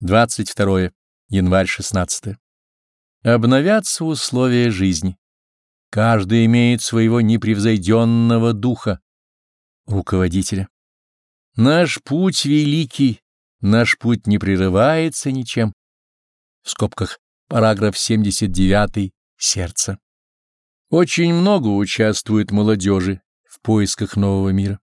22 январь 16. Обновятся условия жизни. Каждый имеет своего непревзойденного духа, руководителя. Наш путь великий, наш путь не прерывается ничем. В скобках параграф 79 сердце. Очень много участвует молодежи в поисках нового мира.